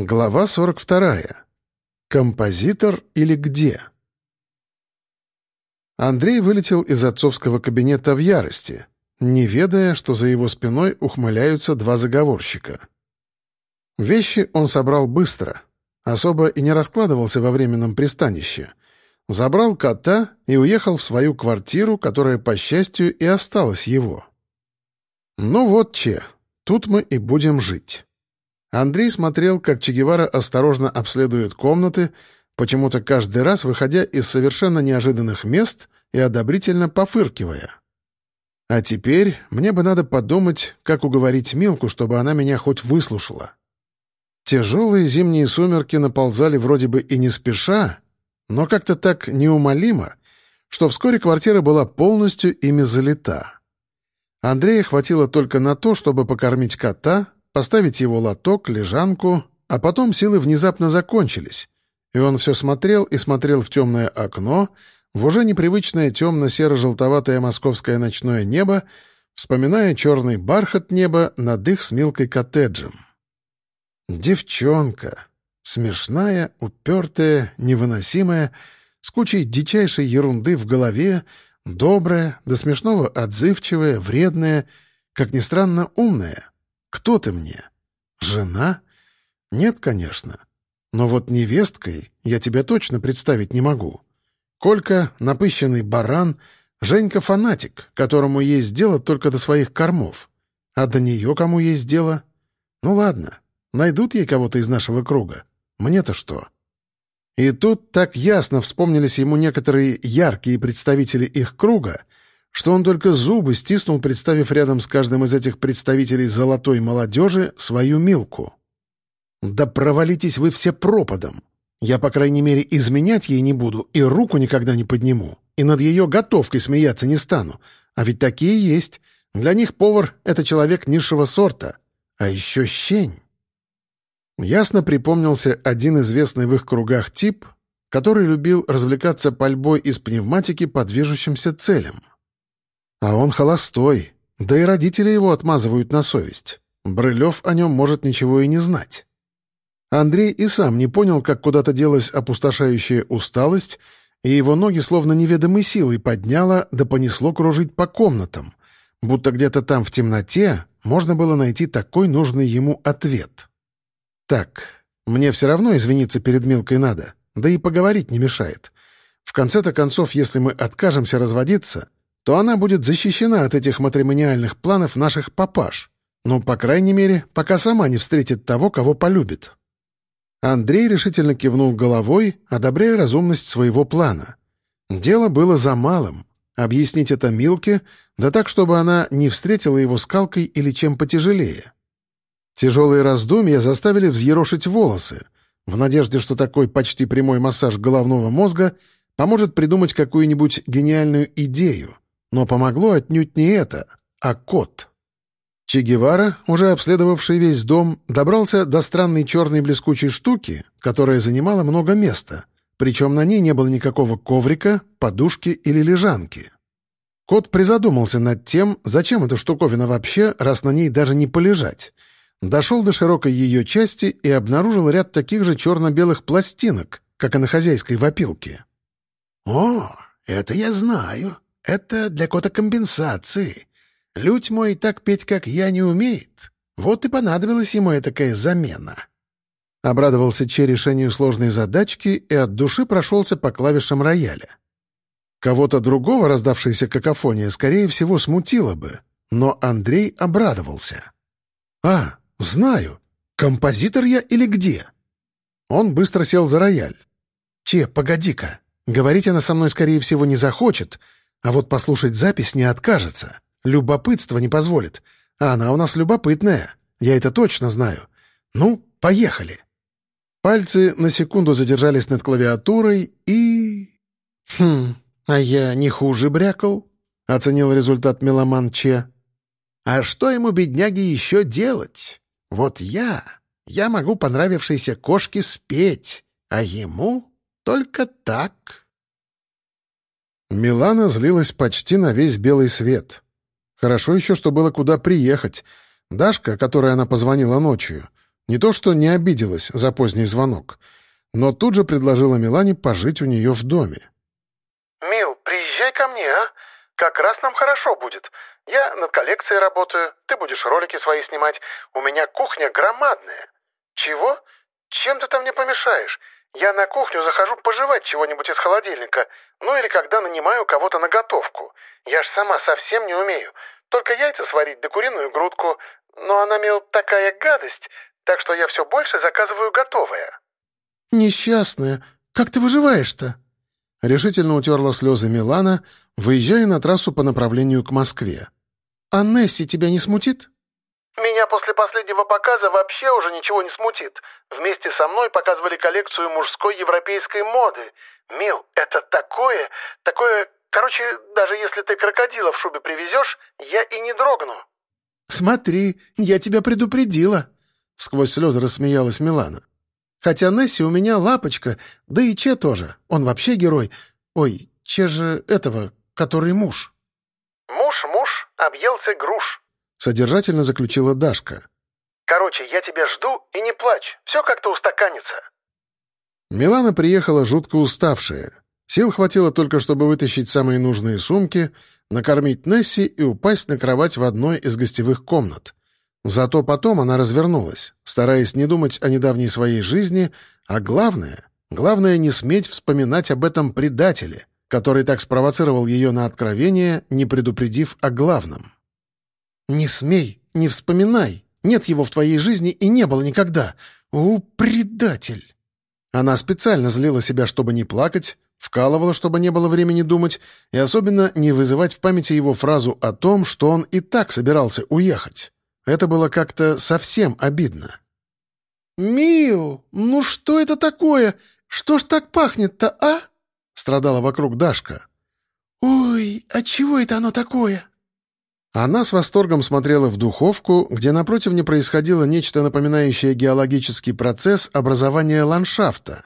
Глава 42. Композитор или где? Андрей вылетел из отцовского кабинета в ярости, не ведая, что за его спиной ухмыляются два заговорщика. Вещи он собрал быстро, особо и не раскладывался во временном пристанище. Забрал кота и уехал в свою квартиру, которая, по счастью, и осталась его. Ну вот, Че, тут мы и будем жить. Андрей смотрел, как Че Гевара осторожно обследует комнаты, почему-то каждый раз выходя из совершенно неожиданных мест и одобрительно пофыркивая. А теперь мне бы надо подумать, как уговорить Милку, чтобы она меня хоть выслушала. Тяжелые зимние сумерки наползали вроде бы и не спеша, но как-то так неумолимо, что вскоре квартира была полностью ими залита. Андрея хватило только на то, чтобы покормить кота, поставить его лоток, лежанку, а потом силы внезапно закончились, и он все смотрел и смотрел в темное окно, в уже непривычное темно-серо-желтоватое московское ночное небо, вспоминая черный бархат неба над их с Милкой коттеджем. Девчонка. Смешная, упертая, невыносимая, с кучей дичайшей ерунды в голове, добрая, до смешного отзывчивая, вредная, как ни странно, умная — кто ты мне? Жена? Нет, конечно. Но вот невесткой я тебя точно представить не могу. Колька — напыщенный баран, Женька — фанатик, которому есть дело только до своих кормов. А до нее кому есть дело? Ну ладно, найдут ей кого-то из нашего круга. Мне-то что? И тут так ясно вспомнились ему некоторые яркие представители их круга — что он только зубы стиснул, представив рядом с каждым из этих представителей золотой молодежи свою Милку. «Да провалитесь вы все пропадом! Я, по крайней мере, изменять ей не буду и руку никогда не подниму, и над ее готовкой смеяться не стану. А ведь такие есть. Для них повар — это человек низшего сорта. А еще щень». Ясно припомнился один известный в их кругах тип, который любил развлекаться пальбой из пневматики по движущимся целям. А он холостой, да и родители его отмазывают на совесть. Брылев о нем может ничего и не знать. Андрей и сам не понял, как куда-то делась опустошающая усталость, и его ноги словно неведомой силой подняло да понесло кружить по комнатам, будто где-то там в темноте можно было найти такой нужный ему ответ. «Так, мне все равно извиниться перед Милкой надо, да и поговорить не мешает. В конце-то концов, если мы откажемся разводиться, то она будет защищена от этих матримониальных планов наших папаш. Ну, по крайней мере, пока сама не встретит того, кого полюбит. Андрей решительно кивнул головой, одобряя разумность своего плана. Дело было за малым — объяснить это Милке, да так, чтобы она не встретила его скалкой или чем потяжелее. Тяжелые раздумья заставили взъерошить волосы, в надежде, что такой почти прямой массаж головного мозга поможет придумать какую-нибудь гениальную идею — но помогло отнюдь не это, а кот. Че Гевара, уже обследовавший весь дом, добрался до странной черной блескучей штуки, которая занимала много места, причем на ней не было никакого коврика, подушки или лежанки. Кот призадумался над тем, зачем эта штуковина вообще, раз на ней даже не полежать. Дошел до широкой ее части и обнаружил ряд таких же черно-белых пластинок, как и на хозяйской вопилке. «О, это я знаю», это для кота компенсации. Людь мой так петь, как я, не умеет. Вот и понадобилась ему такая замена». Обрадовался Че решению сложной задачки и от души прошелся по клавишам рояля. Кого-то другого раздавшаяся какофония, скорее всего, смутила бы, но Андрей обрадовался. «А, знаю. Композитор я или где?» Он быстро сел за рояль. «Че, погоди-ка. Говорить она со мной, скорее всего, не захочет, а вот послушать запись не откажется. Любопытство не позволит. А она у нас любопытная. Я это точно знаю. Ну, поехали. Пальцы на секунду задержались над клавиатурой и... «Хм, а я не хуже брякал», — оценил результат меломан Че. «А что ему, бедняги, еще делать? Вот я, я могу понравившейся кошке спеть, а ему только так». Милана злилась почти на весь белый свет. Хорошо еще, что было куда приехать. Дашка, которой она позвонила ночью, Не то что не обиделась за поздний звонок, но тут же предложила Милане пожить у нее в доме. «Мил, приезжай ко мне, а? Как раз нам хорошо будет. Я над коллекцией работаю, ты будешь ролики свои снимать. У меня кухня громадная. Чего? Чем ты там мне помешаешь? Я на кухню захожу пожевать чего-нибудь из холодильника, ну или когда нанимаю кого-то на готовку. Я ж сама совсем не умею. Только яйца сварить да куриную грудку. Но она, мил, такая гадость, так что я все больше заказываю готовое». «Несчастная, как ты выживаешь-то?» Решительно утерла слезы Милана, выезжая на трассу по направлению к Москве. «А Несси тебя не смутит?» «Меня после последнего показа вообще уже ничего не смутит. Вместе со мной показывали коллекцию мужской европейской моды. Мил, это такое, такое... Короче, даже если ты крокодила в шубе привезешь, я и не дрогну». «Смотри, я тебя предупредила!» Сквозь слезы рассмеялась Милана. «Хотя Несси у меня лапочка, да и Че тоже. Он вообще герой. Ой, Че же этого, который муж». «Муж, муж, объелся груш», — содержательно заключила Дашка. «Короче, я тебя жду и не плачь. Все как-то устаканится». Милана приехала жутко уставшая. Сил хватило только, чтобы вытащить самые нужные сумки, накормить Несси и упасть на кровать в одной из гостевых комнат. Зато потом она развернулась, стараясь не думать о недавней своей жизни, а главное, главное не сметь вспоминать об этом предателе, который так спровоцировал ее на откровение, не предупредив о главном. «Не смей, не вспоминай, нет его в твоей жизни и не было никогда. О, предатель!» Она специально злила себя, чтобы не плакать, вкалывала, чтобы не было времени думать, и особенно не вызывать в памяти его фразу о том, что он и так собирался уехать. Это было как-то совсем обидно. «Мил, ну что это такое? Что ж так пахнет-то, а?» — страдала вокруг Дашка. «Ой, а чего это оно такое?» Она с восторгом смотрела в духовку, где напротив не происходило нечто напоминающее геологический процесс образования ландшафта.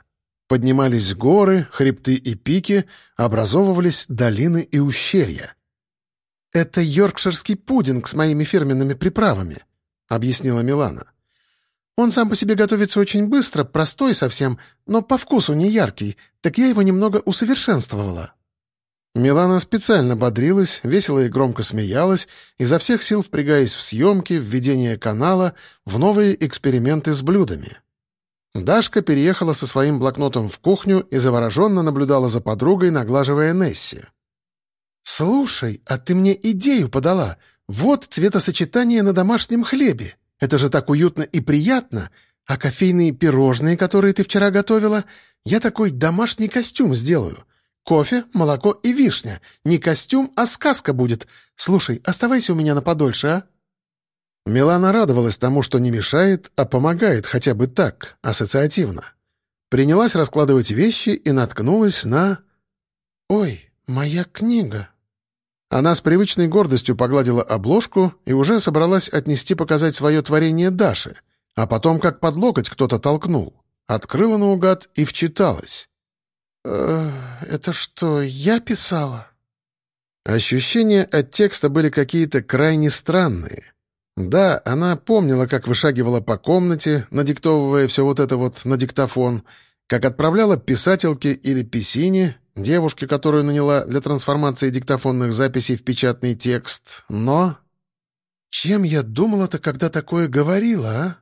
Поднимались горы, хребты и пики, образовывались долины и ущелья. «Это йоркширский пудинг с моими фирменными приправами», — объяснила Милана. «Он сам по себе готовится очень быстро, простой совсем, но по вкусу не яркий, так я его немного усовершенствовала». Милана специально бодрилась, весело и громко смеялась, изо всех сил впрягаясь в съемки, в ведение канала, в новые эксперименты с блюдами. Дашка переехала со своим блокнотом в кухню и завороженно наблюдала за подругой, наглаживая Несси. «Слушай, а ты мне идею подала. Вот цветосочетание на домашнем хлебе. Это же так уютно и приятно. А кофейные пирожные, которые ты вчера готовила, я такой домашний костюм сделаю. Кофе, молоко и вишня. Не костюм, а сказка будет. Слушай, оставайся у меня на подольше, а?» Милана радовалась тому, что не мешает, а помогает хотя бы так, ассоциативно. Принялась раскладывать вещи и наткнулась на... «Ой, моя книга!» Она с привычной гордостью погладила обложку и уже собралась отнести показать свое творение Даше, а потом как под локоть кто-то толкнул. Открыла наугад и вчиталась. «Э, «Это что, я писала?» Ощущения от текста были какие-то крайне странные. Да, она помнила, как вышагивала по комнате, надиктовывая все вот это вот на диктофон, как отправляла писательке или писине, девушке, которую наняла для трансформации диктофонных записей в печатный текст, но... Чем я думала-то, когда такое говорила, а?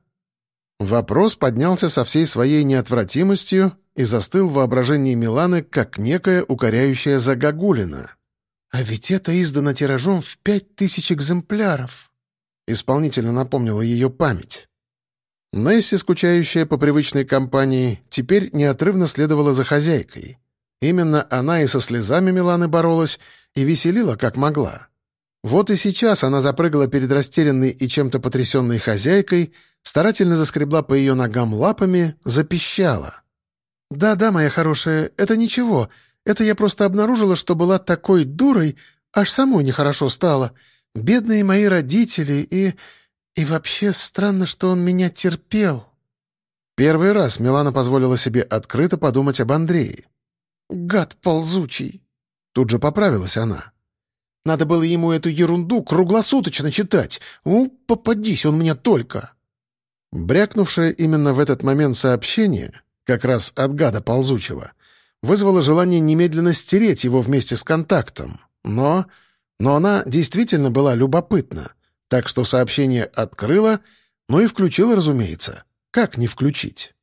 Вопрос поднялся со всей своей неотвратимостью и застыл в воображении Миланы как некая укоряющая загогулина. «А ведь это издано тиражом в пять тысяч экземпляров», — исполнительно напомнила ее память. Несси, скучающая по привычной компании, теперь неотрывно следовала за хозяйкой. Именно она и со слезами Миланы боролась, и веселила, как могла. Вот и сейчас она запрыгала перед растерянной и чем-то потрясенной хозяйкой, старательно заскребла по ее ногам лапами, запищала. «Да-да, моя хорошая, это ничего. Это я просто обнаружила, что была такой дурой, аж самой нехорошо стало. Бедные мои родители и... И вообще странно, что он меня терпел». Первый раз Милана позволила себе открыто подумать об Андрее. Гад ползучий!» Тут же поправилась она. «Надо было ему эту ерунду круглосуточно читать. У, попадись он мне только!» Брякнувшее именно в этот момент сообщение, как раз от гада ползучего, вызвало желание немедленно стереть его вместе с контактом. Но... Но она действительно была любопытна, так что сообщение открыла, ну и включила, разумеется. Как не включить?